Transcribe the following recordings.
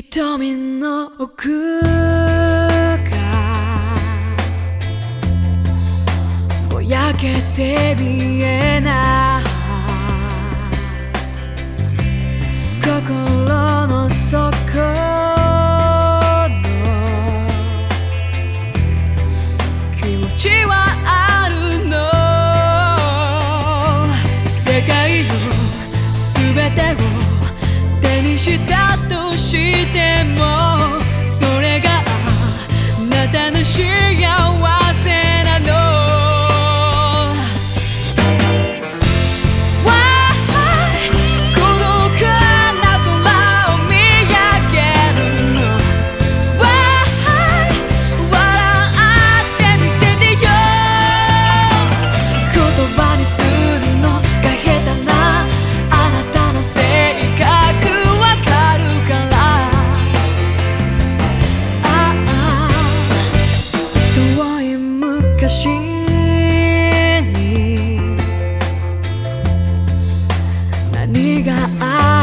瞳の奥がぼやけて見えない。心の底の気持ちはあるの世界を全てを手にしたとして 네가 아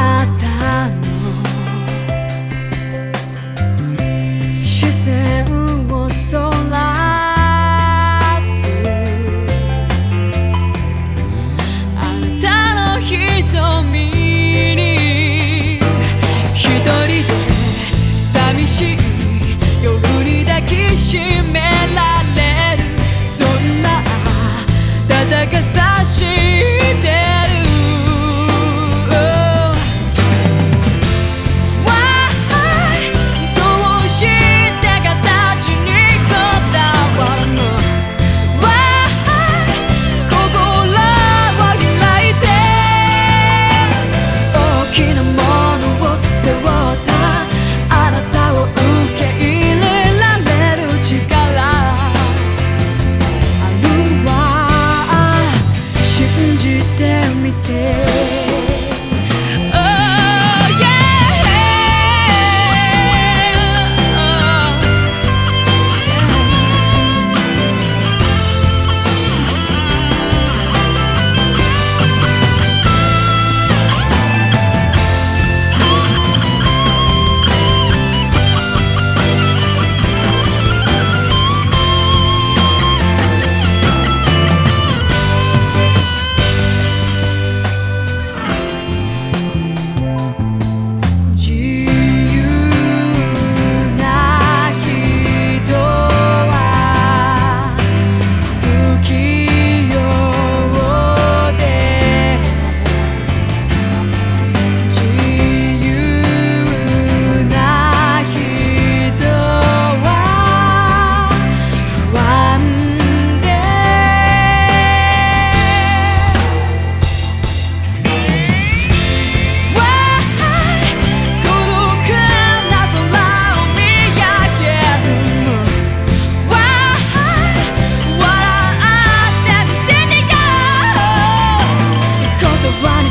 じてみて」wanna